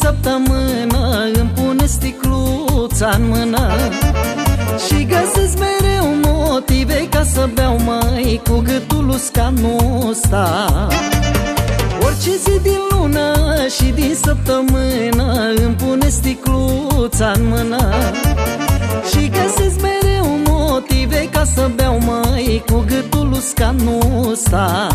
săptămână Îmi pune sticluța în mână. Și găsesc mereu motive ca să beau mai Cu gâtul uscat nu sta. Orice zi din lună și din săptămână Îmi pune sticluța în mână. Și găsesc mereu motive ca să beau mai Cu gâtul uscat nu stau Luna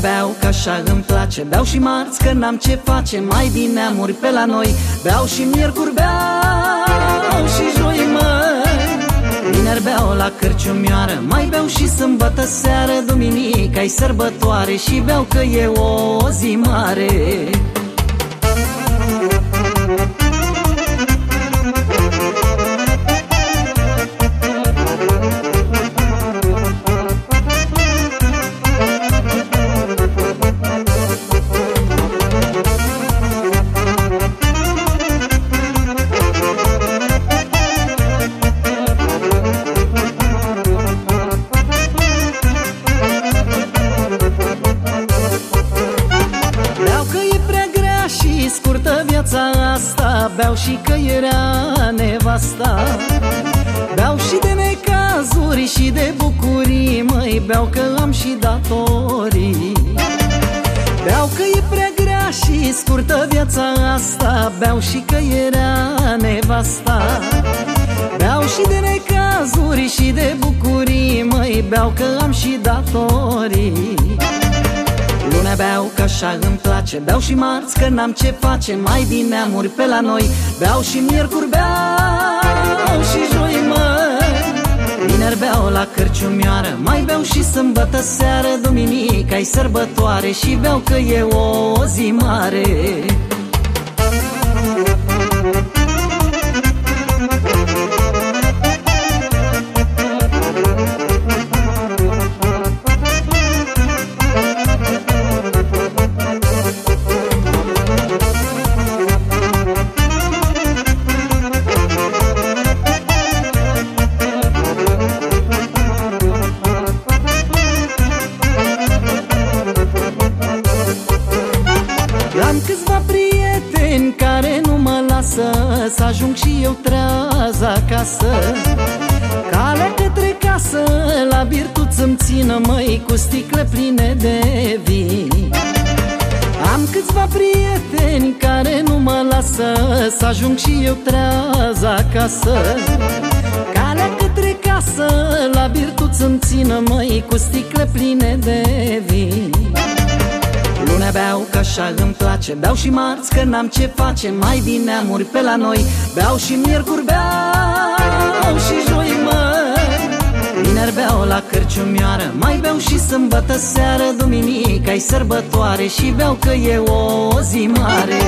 beau că așa îmi place. Beau și marți că n-am ce face Mai bine amuri pe la noi. Beau și miercuri beau și joi măi Vineri beau la cărciumioară Mai beau și sâmbătă seară Duminica-i sărbătoare Și beau că e o zi mare Beau și că era nevasta. Beau și de necazuri și de bucurii Măi, beau că am și datorii. Beau că e prea grea și scurtă viața asta. Beau și că era nevasta. Beau și de necazuri și de bucurii Măi, beau că am și datorii. Luna beau că așa îmi place. Beau și marți că n-am ce face. Mai bine amuri pe la noi. Beau și miercuri beau și joi măi Vineri beau la cărciumioară Mai beau și sâmbătă seară Duminica-i sărbătoare. Și beau că e o zi mare prieteni care nu mă lasă Să ajung și eu treaz acasă. Calea către casă la virtuți îmi țină măi Cu sticle pline de vin. Am câțiva prieteni care nu mă lasă Să ajung și eu treaz acasă. Calea către casă la virtuți îmi țină măi Cu sticle pline de vin Luna beau că așa îmi place. Beau și marți că n-am ce face. Mai bine amuri pe la noi. Beau și miercuri beau și joi măi Vineri beau la cărciumioară Mai beau și sâmbătă seară Duminica-i sărbătoare. Și beau că e o zi mare